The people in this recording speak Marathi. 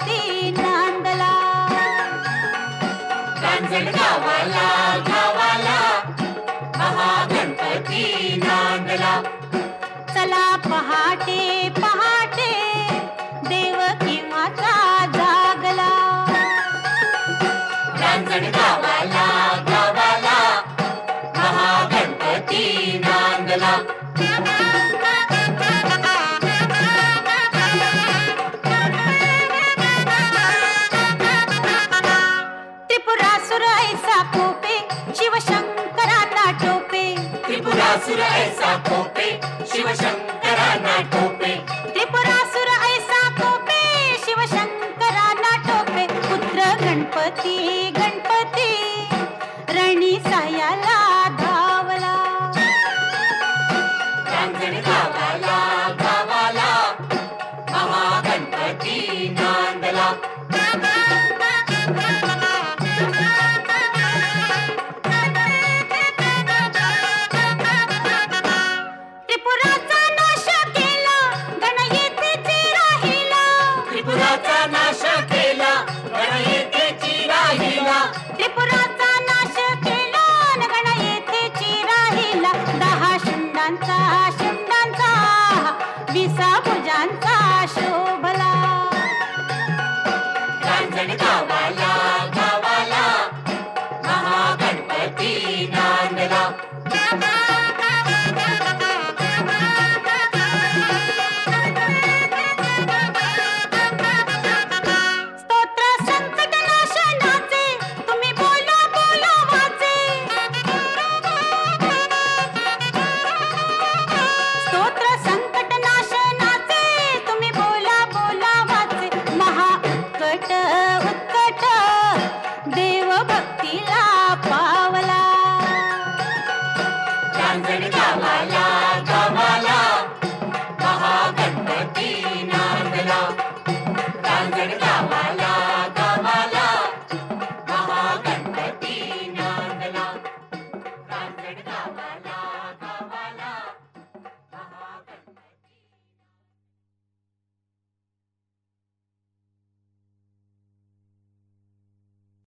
हत्ती नांदला कांजण गावाला गावाला महा गणपती नांदला. चला पहाटे पहाटे देव किंवा जागला. कांजण गाव त्रिपुरासुर ऐसा कोपे शिवशंकरांना टोपे त्रिपुरासुर ऐसा कोपे शिवशंकरांना टोपे. पुत्र गणपती गणपती रणी सायाला धावला. रांजण गावाला गावाला महागणपती नांदला. शुंडांचा शब्दांचा विसा भुजांचा शोभला. रांजण गावाला गावाला महागणपती नांदला. काजनि रामाया महागणपति नान्द काजनि रामाया